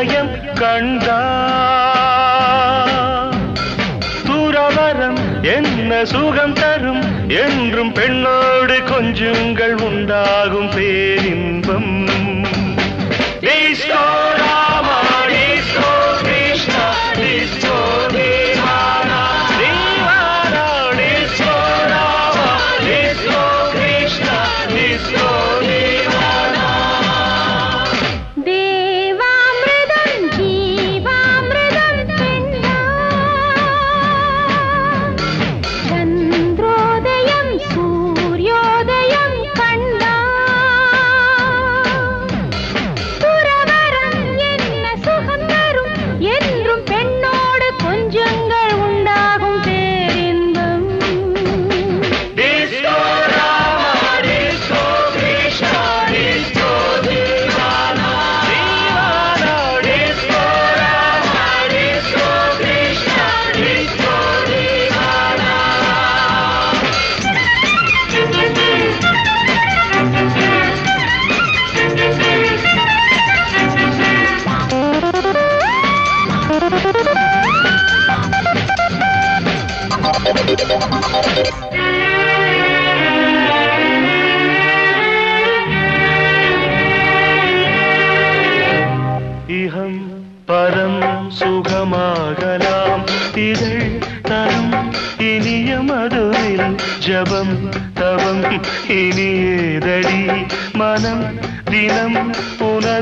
இதயம் கண்டா. துறவரம் என்ன சுகம் தரும் என்றும் பெண்ணோடு கொஞ்சங்கள் உண்டாகும் பேரின்பம். தாம் இதழ் தரும். இனிய மதுவில் ஜபம் தவம். இனியதடி மனம் தினம் புன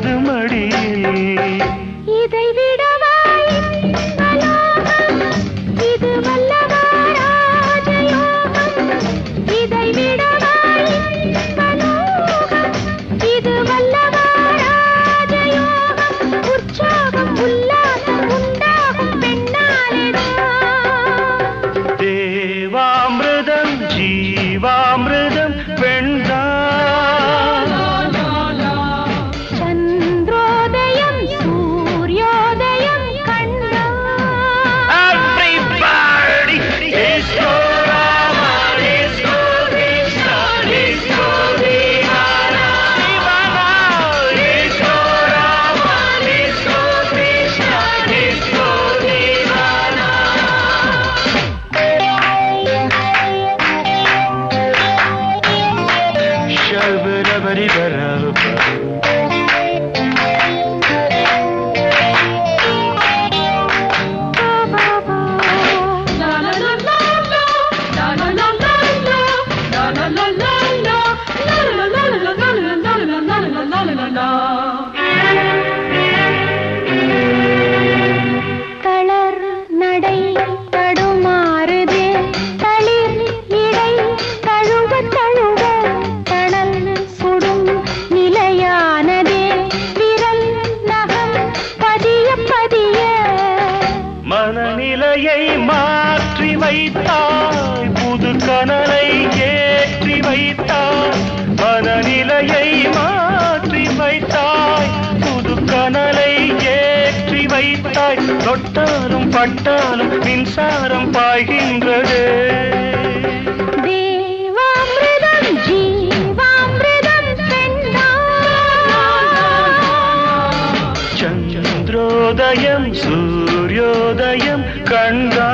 தொட்டாலும் பட்டாலும் மின்சாரம் பாய்கின்றது. தேவாமிரதம் ஜீவாமிரதம் சந்திரோதயம் சூரியோதயம் கண்டா